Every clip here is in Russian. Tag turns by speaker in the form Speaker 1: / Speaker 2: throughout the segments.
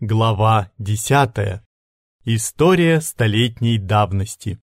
Speaker 1: Глава 10. История столетней давности.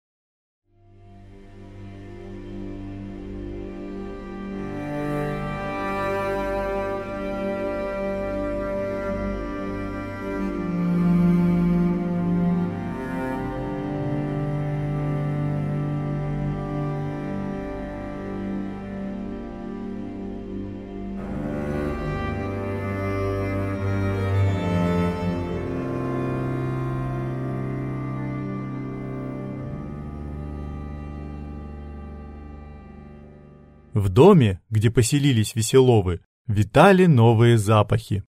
Speaker 1: В доме, где поселились Веселовы, витали новые запахи.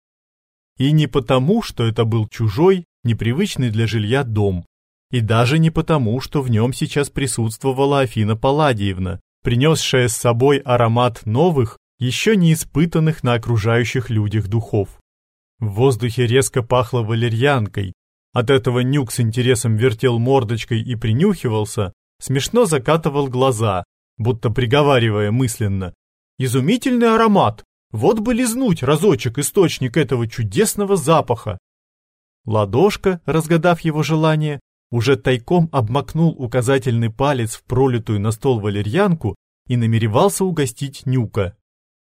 Speaker 1: И не потому, что это был чужой, непривычный для жилья дом, и даже не потому, что в нем сейчас присутствовала Афина Палладиевна, принесшая с собой аромат новых, еще не испытанных на окружающих людях духов. В воздухе резко пахло валерьянкой. От этого Нюк с интересом вертел мордочкой и принюхивался, смешно закатывал глаза, будто приговаривая мысленно. Изумительный аромат! Вот бы лизнуть разочек источник этого чудесного запаха. Ладошка, разгадав его желание, уже тайком обмакнул указательный палец в пролитую на стол валерьянку и намеревался угостить Нюка.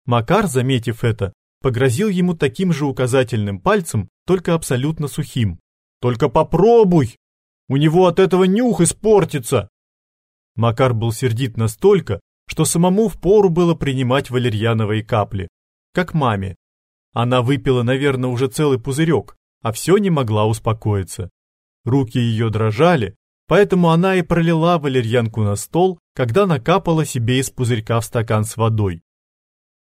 Speaker 1: Макар, заметив это, погрозил ему таким же указательным пальцем, только абсолютно сухим. «Только попробуй! У него от этого нюх испортится!» Макар был сердит настолько, что самому впору было принимать валерьяновые капли, как маме. Она выпила, наверное, уже целый пузырек, а все не могла успокоиться. Руки ее дрожали, поэтому она и пролила валерьянку на стол, когда накапала себе из пузырька в стакан с водой.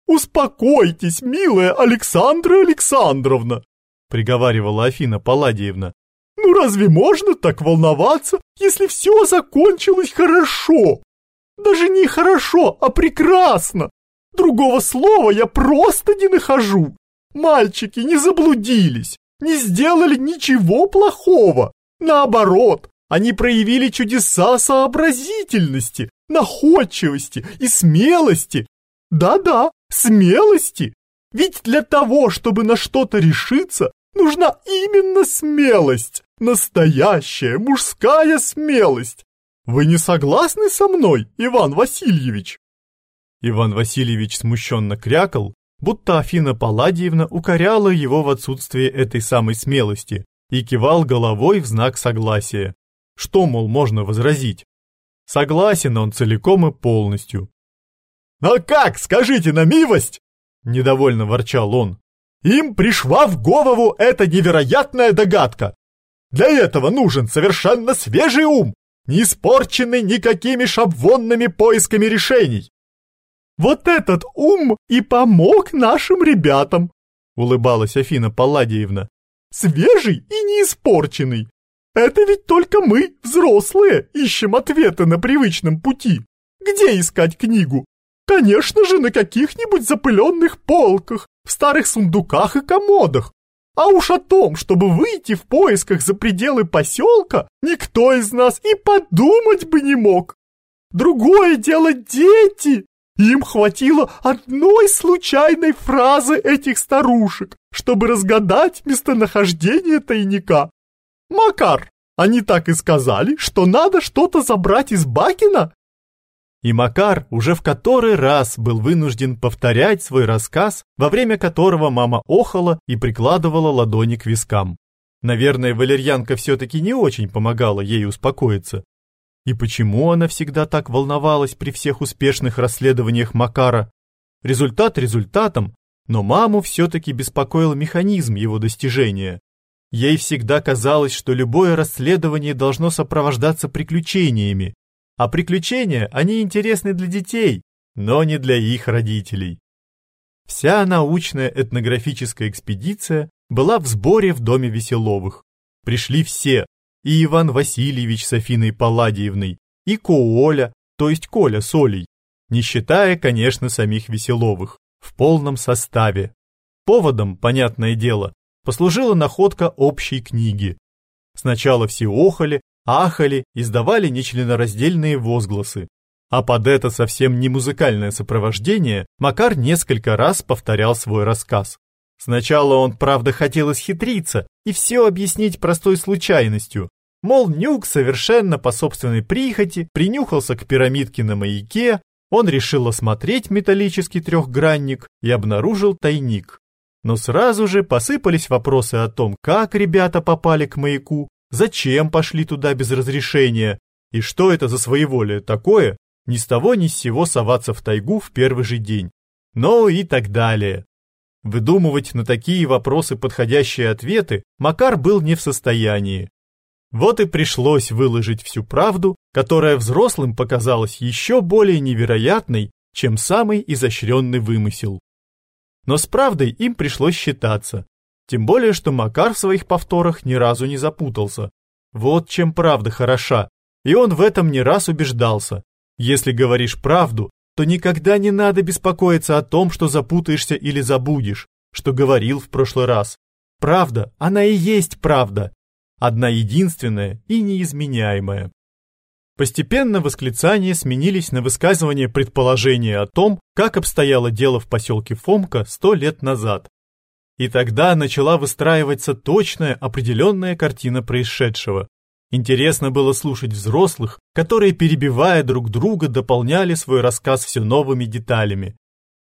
Speaker 1: «Успокойтесь, милая Александра Александровна!» приговаривала Афина Палладиевна. Ну разве можно так волноваться, если все закончилось хорошо? Даже не хорошо, а прекрасно. Другого слова я просто не нахожу. Мальчики не заблудились, не сделали ничего плохого. Наоборот, они проявили чудеса сообразительности, находчивости и смелости. Да-да, смелости. Ведь для того, чтобы на что-то решиться, нужна именно смелость. Настоящая мужская смелость. Вы не согласны со мной, Иван Васильевич? Иван Васильевич смущенно крякал, будто Афина Палладиевна укоряла его в отсутствие этой самой смелости и кивал головой в знак согласия. Что, мол, можно возразить? Согласен он целиком и полностью. «А как, скажите на милость?» – недовольно ворчал он. «Им пришла в голову эта невероятная догадка. Для этого нужен совершенно свежий ум, не испорченный никакими шаблонными поисками решений. Вот этот ум и помог нашим ребятам, улыбалась Афина Палладиевна. Свежий и не испорченный. Это ведь только мы, взрослые, ищем ответы на привычном пути. Где искать книгу? Конечно же, на каких-нибудь запыленных полках, в старых сундуках и комодах. А уж о том, чтобы выйти в поисках за пределы поселка, никто из нас и подумать бы не мог. Другое дело дети. Им хватило одной случайной фразы этих старушек, чтобы разгадать местонахождение тайника. Макар, они так и сказали, что надо что-то забрать из Бакина? И Макар уже в который раз был вынужден повторять свой рассказ, во время которого мама охала и прикладывала ладони к вискам. Наверное, валерьянка все-таки не очень помогала ей успокоиться. И почему она всегда так волновалась при всех успешных расследованиях Макара? Результат результатом, но маму все-таки беспокоил механизм его достижения. Ей всегда казалось, что любое расследование должно сопровождаться приключениями, а приключения, они интересны для детей, но не для их родителей. Вся научная этнографическая экспедиция была в сборе в доме Веселовых. Пришли все, и Иван Васильевич с Афиной Палладиевной, и Кооля, то есть Коля с Олей, не считая, конечно, самих Веселовых, в полном составе. Поводом, понятное дело, послужила находка общей книги. Сначала все охали, ахали, издавали нечленораздельные возгласы. А под это совсем не музыкальное сопровождение Макар несколько раз повторял свой рассказ. Сначала он, правда, хотел исхитриться и все объяснить простой случайностью. Мол, Нюк совершенно по собственной прихоти принюхался к пирамидке на маяке, он решил осмотреть металлический трехгранник и обнаружил тайник. Но сразу же посыпались вопросы о том, как ребята попали к маяку, зачем пошли туда без разрешения, и что это за своеволие такое, ни с того ни с сего соваться в тайгу в первый же день. Ну и так далее. Выдумывать на такие вопросы подходящие ответы Макар был не в состоянии. Вот и пришлось выложить всю правду, которая взрослым показалась еще более невероятной, чем самый изощренный вымысел. Но с правдой им пришлось считаться, тем более, что Макар в своих повторах ни разу не запутался. Вот чем правда хороша, и он в этом не раз убеждался. Если говоришь правду, то никогда не надо беспокоиться о том, что запутаешься или забудешь, что говорил в прошлый раз. Правда, она и есть правда. Одна единственная и неизменяемая. Постепенно восклицания сменились на высказывание предположения о том, как обстояло дело в поселке Фомка сто лет назад. И тогда начала выстраиваться точная определенная картина происшедшего. Интересно было слушать взрослых, которые, перебивая друг друга, дополняли свой рассказ все новыми деталями.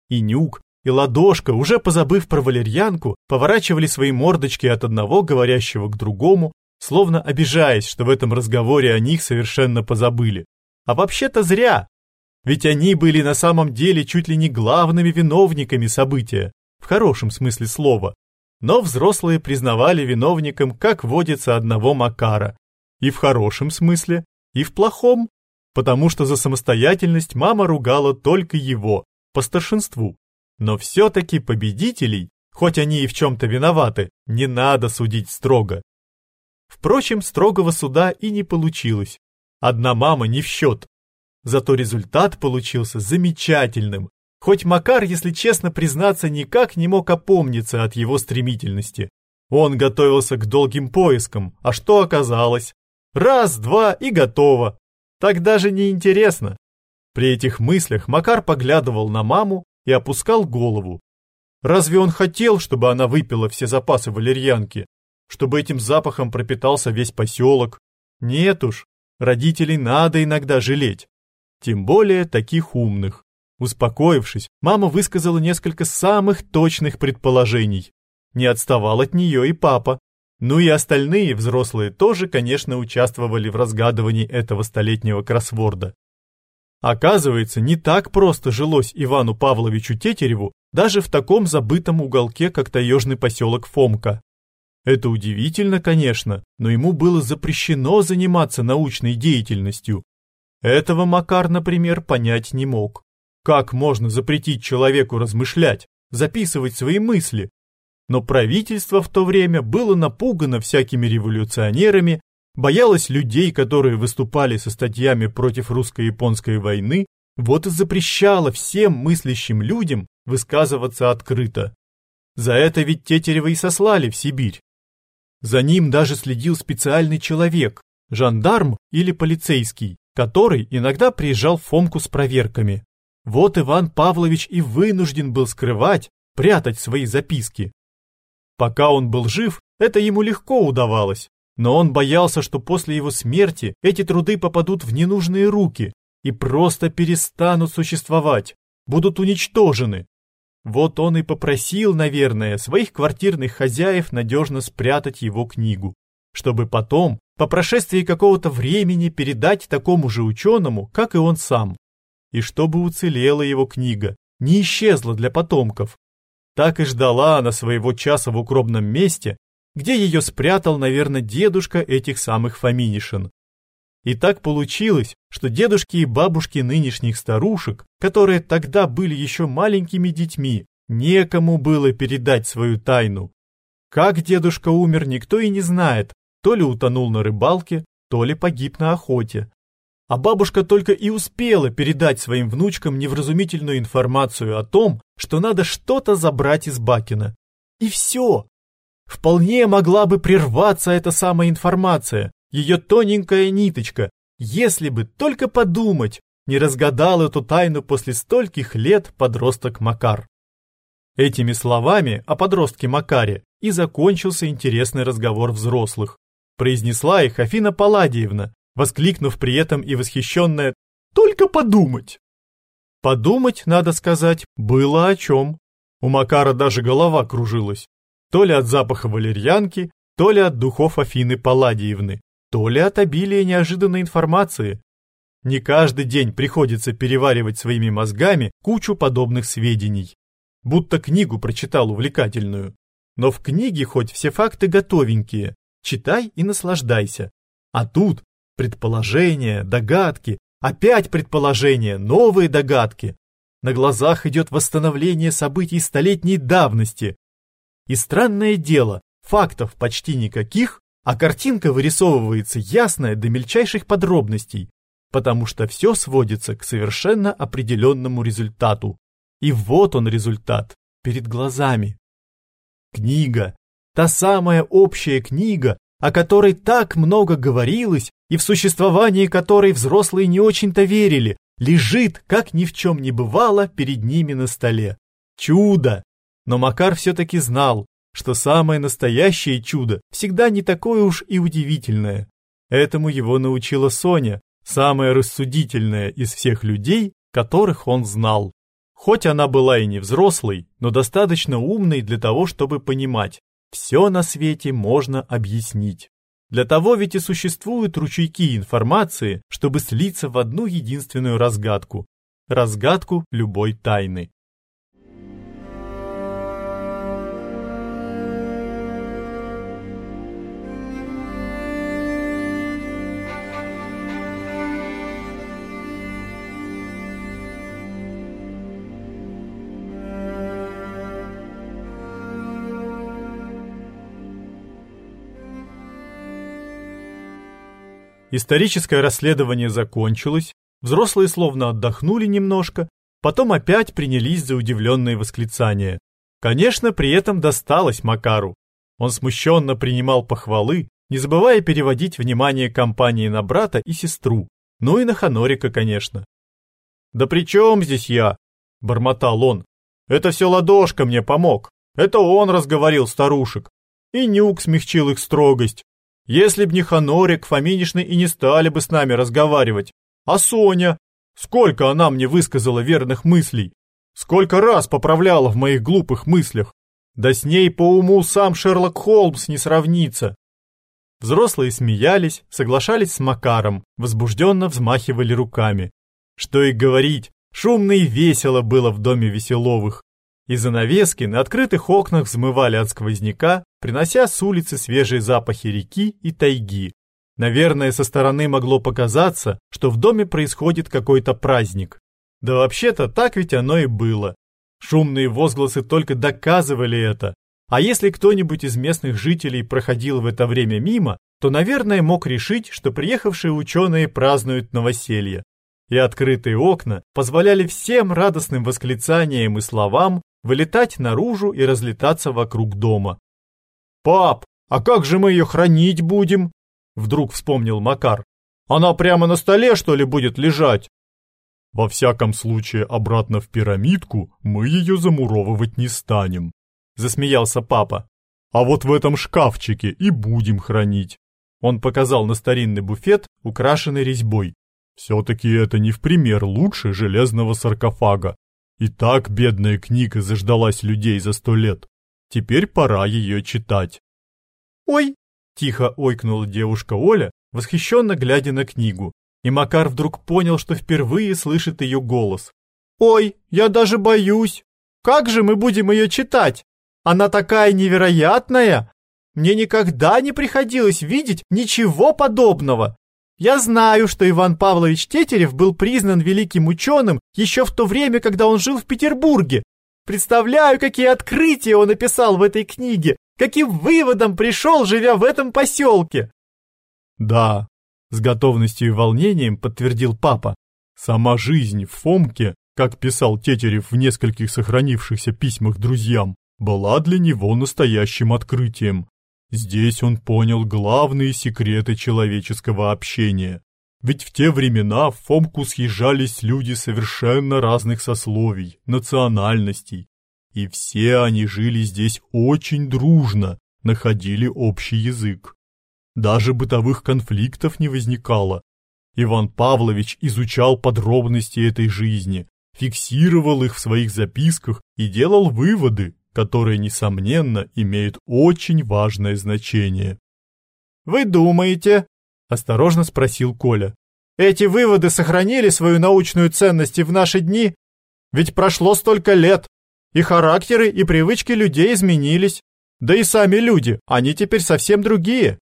Speaker 1: И Нюк, и Ладошка, уже позабыв про валерьянку, поворачивали свои мордочки от одного говорящего к другому, словно обижаясь, что в этом разговоре о них совершенно позабыли. А вообще-то зря, ведь они были на самом деле чуть ли не главными виновниками события, в хорошем смысле слова. Но взрослые признавали виновником, как водится, одного Макара, и в хорошем смысле, и в плохом, потому что за самостоятельность мама ругала только его, по старшинству. Но все-таки победителей, хоть они и в чем-то виноваты, не надо судить строго. Впрочем, строгого суда и не получилось. Одна мама не в счет. Зато результат получился замечательным, хоть Макар, если честно признаться, никак не мог опомниться от его стремительности. Он готовился к долгим поискам, а что оказалось? Раз, два и готово. Так даже не интересно. При этих мыслях Макар поглядывал на маму и опускал голову. Разве он хотел, чтобы она выпила все запасы валерьянки? Чтобы этим запахом пропитался весь поселок? Нет уж, родителей надо иногда жалеть. Тем более таких умных. Успокоившись, мама высказала несколько самых точных предположений. Не отставал от нее и папа, ну и остальные взрослые тоже, конечно, участвовали в разгадывании этого столетнего кроссворда. Оказывается, не так просто жилось Ивану Павловичу Тетереву даже в таком забытом уголке, как таежный поселок Фомка. Это удивительно, конечно, но ему было запрещено заниматься научной деятельностью. Этого Макар, например, понять не мог. Как можно запретить человеку размышлять, записывать свои мысли, но правительство в то время было напугано всякими революционерами, боялось людей, которые выступали со статьями против русско-японской войны, вот и запрещало всем мыслящим людям высказываться открыто. За это ведь Тетерева и сослали в Сибирь. За ним даже следил специальный человек, жандарм или полицейский, который иногда приезжал в Фомку с проверками. Вот Иван Павлович и вынужден был скрывать, прятать свои записки. Пока он был жив, это ему легко удавалось, но он боялся, что после его смерти эти труды попадут в ненужные руки и просто перестанут существовать, будут уничтожены. Вот он и попросил, наверное, своих квартирных хозяев надежно спрятать его книгу, чтобы потом, по прошествии какого-то времени, передать такому же ученому, как и он сам. И чтобы уцелела его книга, не исчезла для потомков, так и ждала она своего часа в укромном месте, где ее спрятал, наверное, дедушка этих самых Фоминишин. И так получилось, что дедушки и бабушки нынешних старушек, которые тогда были еще маленькими детьми, некому было передать свою тайну. Как дедушка умер, никто и не знает, то ли утонул на рыбалке, то ли погиб на охоте а бабушка только и успела передать своим внучкам невразумительную информацию о том, что надо что-то забрать из Бакина. И все. Вполне могла бы прерваться эта самая информация, ее тоненькая ниточка, если бы только подумать, не разгадал эту тайну после стольких лет подросток Макар. Этими словами о подростке Макаре и закончился интересный разговор взрослых. Произнесла их Афина Палладиевна, воскликнув при этом и восхищенная «Только подумать!». Подумать, надо сказать, было о чем. У Макара даже голова кружилась. То ли от запаха валерьянки, то ли от духов Афины Палладиевны, то ли от обилия неожиданной информации. Не каждый день приходится переваривать своими мозгами кучу подобных сведений. Будто книгу прочитал увлекательную. Но в книге хоть все факты готовенькие. Читай и наслаждайся. А тут предположения, догадки, опять предположения, новые догадки. На глазах идет восстановление событий столетней давности. И странное дело, фактов почти никаких, а картинка вырисовывается ясная до мельчайших подробностей, потому что все сводится к совершенно определенному результату. И вот он результат, перед глазами. Книга, та самая общая книга, о которой так много говорилось и в существовании которой взрослые не очень-то верили, лежит, как ни в чем не бывало, перед ними на столе. Чудо! Но Макар все-таки знал, что самое настоящее чудо всегда не такое уж и удивительное. Этому его научила Соня, самая рассудительная из всех людей, которых он знал. Хоть она была и не взрослой, но достаточно умной для того, чтобы понимать, все на свете можно объяснить. Для того ведь и существуют ручейки информации, чтобы слиться в одну единственную разгадку. Разгадку любой тайны. Историческое расследование закончилось, взрослые словно отдохнули немножко, потом опять принялись за удивленные восклицания. Конечно, при этом досталось Макару. Он смущенно принимал похвалы, не забывая переводить внимание компании на брата и сестру, ну и на Ханорика, конечно. «Да при чем здесь я?» – бормотал он. «Это все ладошка мне помог. Это он разговорил старушек. И Нюк смягчил их строгость. Если б не Ханорик, Фоминишны и не стали бы с нами разговаривать. А Соня? Сколько она мне высказала верных мыслей? Сколько раз поправляла в моих глупых мыслях? Да с ней по уму сам Шерлок Холмс не сравнится. Взрослые смеялись, соглашались с Макаром, возбужденно взмахивали руками. Что и говорить, шумно и весело было в доме Веселовых. И занавески на открытых окнах взмывали от сквозняка, принося с улицы свежие запахи реки и тайги. Наверное, со стороны могло показаться, что в доме происходит какой-то праздник. Да вообще-то так ведь оно и было. Шумные возгласы только доказывали это. А если кто-нибудь из местных жителей проходил в это время мимо, то, наверное, мог решить, что приехавшие ученые празднуют новоселье. И открытые окна позволяли всем радостным восклицаниям и словам вылетать наружу и разлетаться вокруг дома. «Пап, а как же мы ее хранить будем?» Вдруг вспомнил Макар. «Она прямо на столе, что ли, будет лежать?» «Во всяком случае, обратно в пирамидку мы ее замуровывать не станем», засмеялся папа. «А вот в этом шкафчике и будем хранить». Он показал на старинный буфет, украшенный резьбой. Все-таки это не в пример лучше железного саркофага. И так бедная книга заждалась людей за сто лет. Теперь пора ее читать. «Ой!» – тихо ойкнула девушка Оля, восхищенно глядя на книгу. И Макар вдруг понял, что впервые слышит ее голос. «Ой, я даже боюсь! Как же мы будем ее читать? Она такая невероятная! Мне никогда не приходилось видеть ничего подобного! Я знаю, что Иван Павлович Тетерев был признан великим ученым еще в то время, когда он жил в Петербурге. Представляю, какие открытия он написал в этой книге, каким выводом пришел, живя в этом поселке. Да, с готовностью и волнением подтвердил папа. Сама жизнь в Фомке, как писал Тетерев в нескольких сохранившихся письмах друзьям, была для него настоящим открытием. Здесь он понял главные секреты человеческого общения. Ведь в те времена в Фомку съезжались люди совершенно разных сословий, национальностей. и все они жили здесь очень дружно, находили общий язык. Даже бытовых конфликтов не возникало. Иван Павлович изучал подробности этой жизни, фиксировал их в своих записках и делал выводы, которые, несомненно, имеют очень важное значение.
Speaker 2: «Вы думаете?» – осторожно спросил Коля. «Эти выводы сохранили свою научную ценность и в наши дни? Ведь прошло столько лет, и характеры, и привычки людей изменились. Да и сами люди, они теперь совсем другие».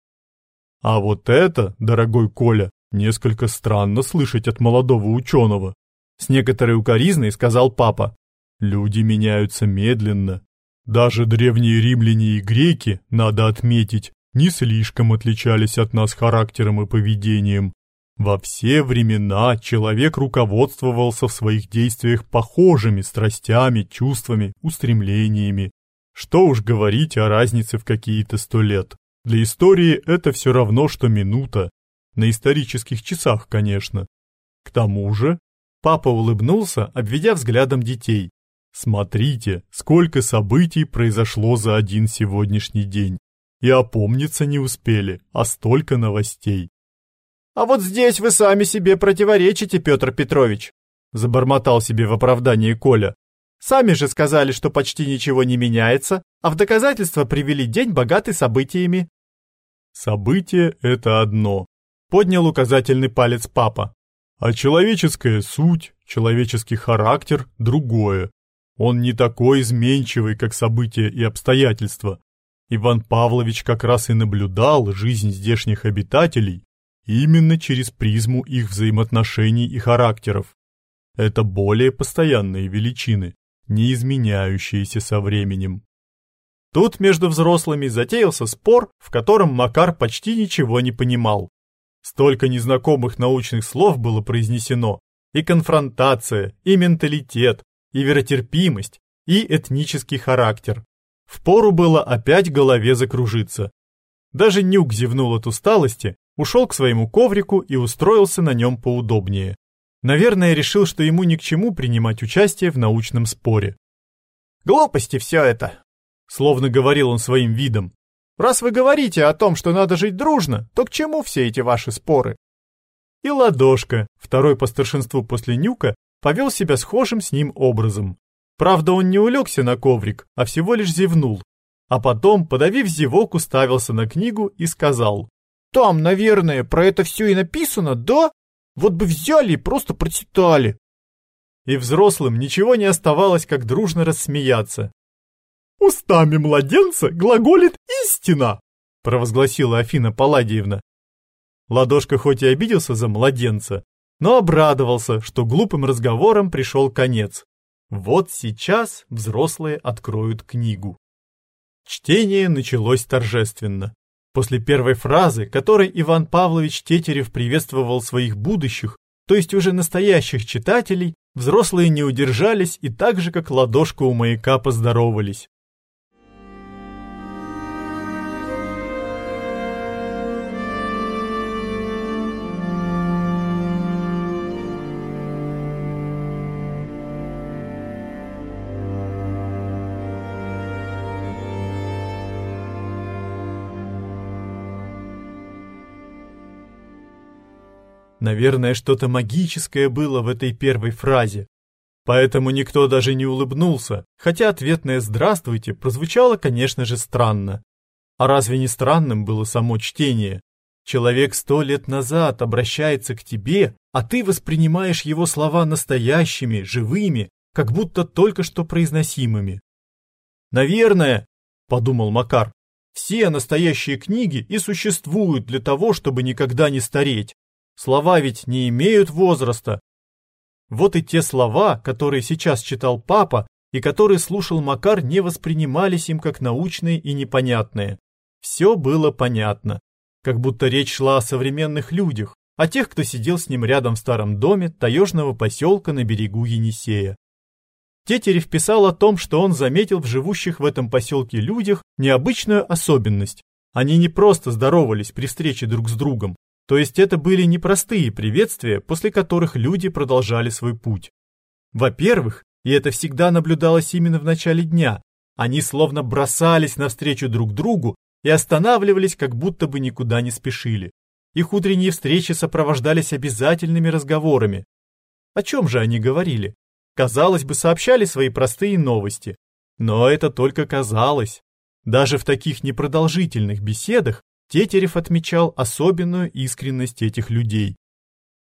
Speaker 1: А вот это, дорогой Коля, несколько странно слышать от молодого ученого. С некоторой укоризной сказал папа. Люди меняются медленно. Даже древние римляне и греки, надо отметить, не слишком отличались от нас характером и поведением. Во все времена человек руководствовался в своих действиях похожими страстями, чувствами, устремлениями. Что уж говорить о разнице в какие-то сто лет. Для истории это все равно, что минута. На исторических часах, конечно. К тому же, папа улыбнулся, обведя взглядом детей. Смотрите, сколько событий произошло за один сегодняшний день. И опомниться не успели, а столько новостей.
Speaker 2: «А вот здесь вы сами себе противоречите, Петр Петрович», забормотал себе в оправдании Коля. «Сами же сказали, что почти ничего не меняется, а в доказательство привели день, богатый событиями».
Speaker 1: Событие — это одно. Поднял указательный палец папа. А человеческая суть, человеческий характер — другое. Он не такой изменчивый, как события и обстоятельства. Иван Павлович как раз и наблюдал жизнь здешних обитателей именно через призму их взаимоотношений и характеров. Это более постоянные величины, не изменяющиеся со временем. Тут между взрослыми затеялся спор, в котором Макар почти ничего не понимал. Столько незнакомых научных слов было произнесено. И конфронтация, и менталитет, и веротерпимость, и этнический характер. Впору было опять голове закружиться. Даже Нюк зевнул от усталости, ушел к своему коврику и устроился на нем поудобнее. Наверное, решил, что ему ни к чему принимать участие в научном споре.
Speaker 2: «Глупости все это!»
Speaker 1: Словно говорил он своим видом.
Speaker 2: «Раз вы говорите о том, что надо жить дружно, то к чему все эти ваши споры?»
Speaker 1: И Ладошка, второй по старшинству после Нюка, повел себя схожим с ним образом. Правда, он не улегся на коврик, а всего лишь зевнул. А потом, подавив зевок, уставился на книгу и сказал.
Speaker 2: «Там, наверное, про это все и написано, да? Вот бы взяли и просто прочитали».
Speaker 1: И взрослым ничего не оставалось, как дружно рассмеяться.
Speaker 2: «Устами младенца глаголит истина!»
Speaker 1: — провозгласила Афина Палладиевна. Ладошка хоть и обиделся за младенца, но обрадовался, что глупым разговором пришел конец. Вот сейчас взрослые откроют книгу. Чтение началось торжественно. После первой фразы, которой Иван Павлович Тетерев приветствовал своих будущих, то есть уже настоящих читателей, взрослые не удержались и так же, как ладошка у маяка, поздоровались. Наверное, что-то магическое было в этой первой фразе. Поэтому никто даже не улыбнулся, хотя ответное «здравствуйте» прозвучало, конечно же, странно. А разве не странным было само чтение? Человек сто лет назад обращается к тебе, а ты воспринимаешь его слова настоящими, живыми, как будто только что произносимыми. «Наверное», — подумал Макар, — «все настоящие книги и существуют для того, чтобы никогда не стареть. Слова ведь не имеют возраста. Вот и те слова, которые сейчас читал папа и которые слушал Макар, не воспринимались им как научные и непонятные. Все было понятно, как будто речь шла о современных людях, о тех, кто сидел с ним рядом в старом доме таежного поселка на берегу Енисея. Тетерев писал о том, что он заметил в живущих в этом поселке людях необычную особенность. Они не просто здоровались при встрече друг с другом, то есть это были непростые приветствия, после которых люди продолжали свой путь. Во-первых, И это всегда наблюдалось именно в начале дня. Они словно бросались навстречу друг другу и останавливались, как будто бы никуда не спешили. Их утренние встречи сопровождались обязательными разговорами. О чем же они говорили? Казалось бы, сообщали свои простые новости. Но это только казалось. Даже в таких непродолжительных беседах Тетерев отмечал особенную искренность этих людей.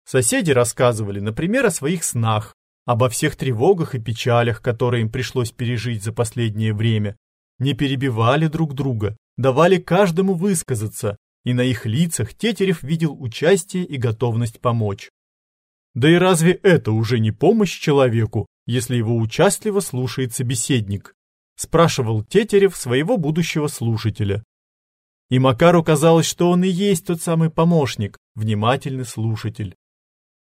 Speaker 1: Соседи рассказывали, например, о своих снах, обо всех тревогах и печалях, которые им пришлось пережить за последнее время, не перебивали друг друга, давали каждому высказаться, и на их лицах Тетерев видел участие и готовность помочь. Да и разве это уже не помощь человеку, если его участливо слушает собеседник? Спрашивал Тетерев своего будущего слушателя. И Макару казалось, что он и есть тот самый помощник, внимательный слушатель.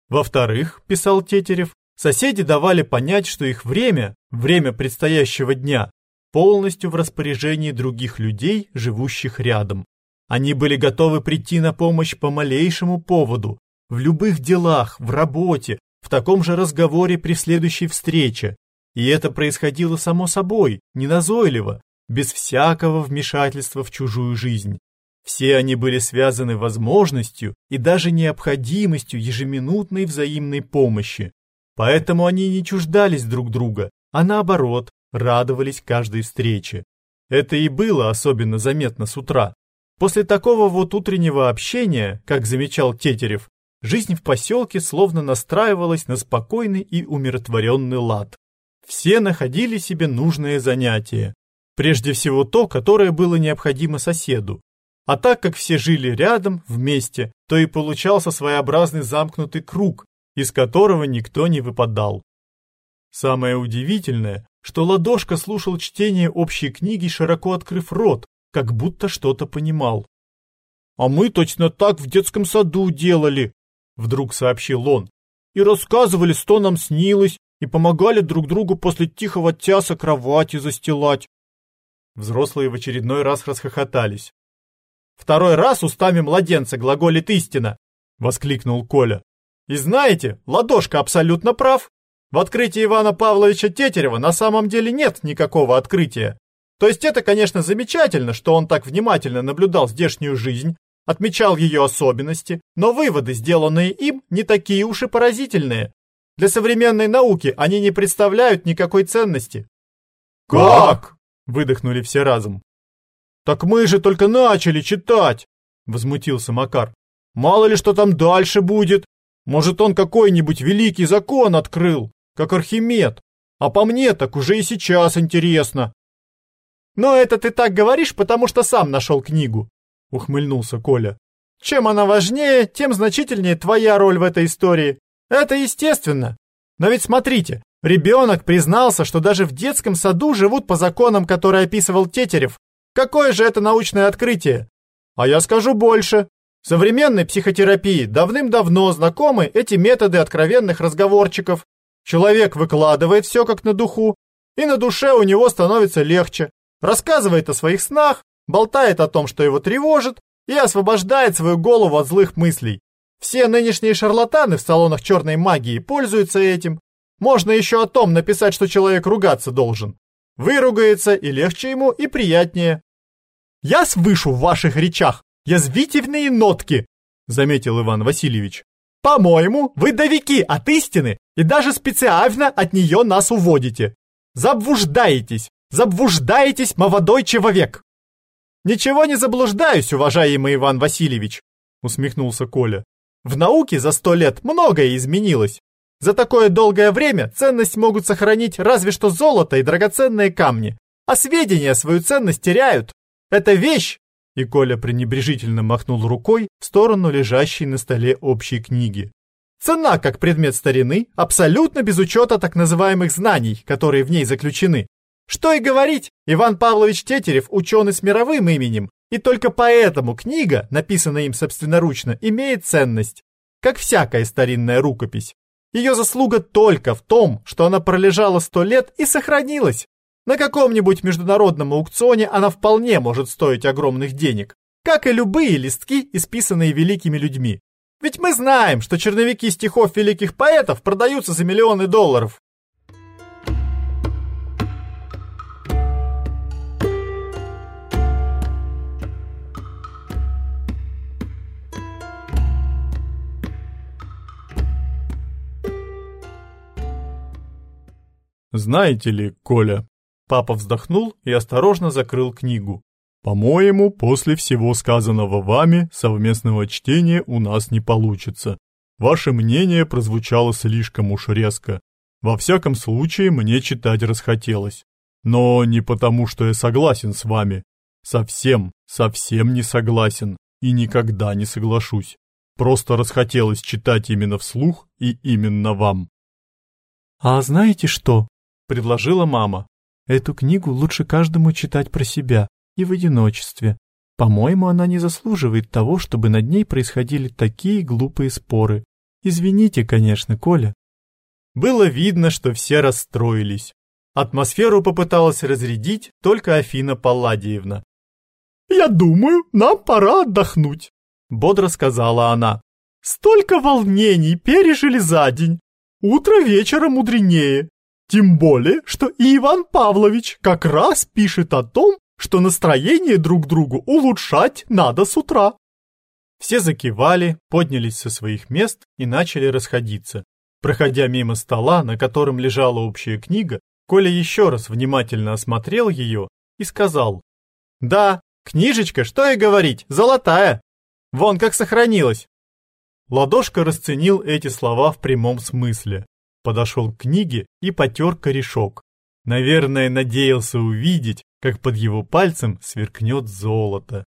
Speaker 1: Во-вторых, писал Тетерев, соседи давали понять, что их время, время предстоящего дня, полностью в распоряжении других людей, живущих рядом. Они были готовы прийти на помощь по малейшему поводу, в любых делах, в работе, в таком же разговоре при следующей встрече. И это происходило само собой, неназойливо, без всякого вмешательства в чужую жизнь. Все они были связаны возможностью и даже необходимостью ежеминутной взаимной помощи. Поэтому они не чуждались друг друга, а наоборот, радовались каждой встрече. Это и было особенно заметно с утра. После такого вот утреннего общения, как замечал Тетерев, жизнь в поселке словно настраивалась на спокойный и умиротворенный лад. Все находили себе нужное занятие. Прежде всего то, которое было необходимо соседу. А так как все жили рядом, вместе, то и получался своеобразный замкнутый круг, из которого никто не выпадал. Самое удивительное, что Ладошка слушал чтение общей книги, широко открыв рот, как будто что-то понимал. «А мы точно так в детском саду делали», — вдруг сообщил он. «И рассказывали, что нам снилось, и помогали друг другу после тихого тяса кровати застилать». Взрослые в очередной раз расхохотались. «Второй раз устами младенца глаголит истина!» — воскликнул Коля. «И знаете, Ладошка абсолютно прав. В открытии Ивана Павловича Тетерева на самом деле нет никакого открытия. То есть это, конечно, замечательно, что он так внимательно наблюдал здешнюю жизнь, отмечал ее особенности, но выводы, сделанные им, не такие уж и поразительные. Для современной науки они не представляют никакой ценности.
Speaker 2: «Как?»
Speaker 1: — выдохнули все разом. «Так мы же только начали читать!» — возмутился Макар. «Мало ли что там дальше будет. Может, он какой-нибудь великий закон открыл, как Архимед. А по мне так уже и сейчас интересно». «Но это ты так говоришь, потому что сам нашел книгу», — ухмыльнулся Коля. «Чем она важнее, тем значительнее твоя роль в этой истории. Это естественно. Но ведь смотрите, ребенок признался, что даже в детском саду живут по законам, которые описывал Тетерев. Какое же это научное открытие? А я скажу больше. В современной психотерапии давным-давно знакомы эти методы откровенных разговорчиков. Человек выкладывает все как на духу, и на душе у него становится легче рассказывает о своих снах, болтает о том, что его тревожит, и освобождает свою голову от злых мыслей. Все нынешние шарлатаны в салонах черной магии пользуются этим. Можно еще о том написать, что человек ругаться должен. Выругается, и легче ему, и приятнее. «Я слышу в ваших речах язвительные нотки», — заметил Иван Васильевич. «По-моему, вы давики от истины и даже специально от нее нас уводите. Заблуждаетесь, Заблуждаетесь, молодой человек!» «Ничего не заблуждаюсь, уважаемый Иван Васильевич», усмехнулся Коля. «В науке за сто лет многое изменилось. За такое долгое время ценность могут сохранить разве что золото и драгоценные камни, а сведения свою ценность теряют. Это вещь!» И Коля пренебрежительно махнул рукой в сторону лежащей на столе общей книги. Цена как предмет старины абсолютно без учета так называемых знаний, которые в ней заключены. Что и говорить, Иван Павлович Тетерев ученый с мировым именем, и только поэтому книга, написанная им собственноручно, имеет ценность, как всякая старинная рукопись. Ее заслуга только в том, что она пролежала сто лет и сохранилась. На каком-нибудь международном аукционе она вполне может стоить огромных денег, как и любые листки, исписанные великими людьми. Ведь мы знаем, что черновики стихов великих поэтов продаются за миллионы долларов. Знаете ли, Коля, папа вздохнул и осторожно закрыл книгу. По-моему, после всего сказанного вами совместного чтения у нас не получится. Ваше мнение прозвучало слишком уж резко. Во всяком случае, мне читать расхотелось. Но не потому, что я согласен с вами. Совсем, совсем не согласен и никогда не соглашусь. Просто расхотелось читать именно вслух и именно вам.
Speaker 2: А знаете что? Предложила мама. Эту книгу лучше каждому читать про себя и в одиночестве. По-моему, она не заслуживает того, чтобы над ней происходили такие глупые споры. Извините, конечно, Коля.
Speaker 1: Было видно, что все расстроились. Атмосферу попыталась разрядить только Афина Палладиевна.
Speaker 2: «Я думаю, нам пора отдохнуть», — бодро сказала она. «Столько волнений пережили за день. Утро вечера мудренее. Тем более, что Иван Павлович как раз пишет о том, что настроение друг другу улучшать надо с утра.
Speaker 1: Все закивали, поднялись со своих мест и начали расходиться. Проходя мимо стола, на котором лежала общая книга, Коля еще раз внимательно осмотрел ее и сказал. «Да, книжечка, что и говорить, золотая. Вон как сохранилась». Ладошка расценил эти слова в прямом смысле. Подошел к книге и потер корешок. Наверное, надеялся увидеть, как под его пальцем сверкнет золото.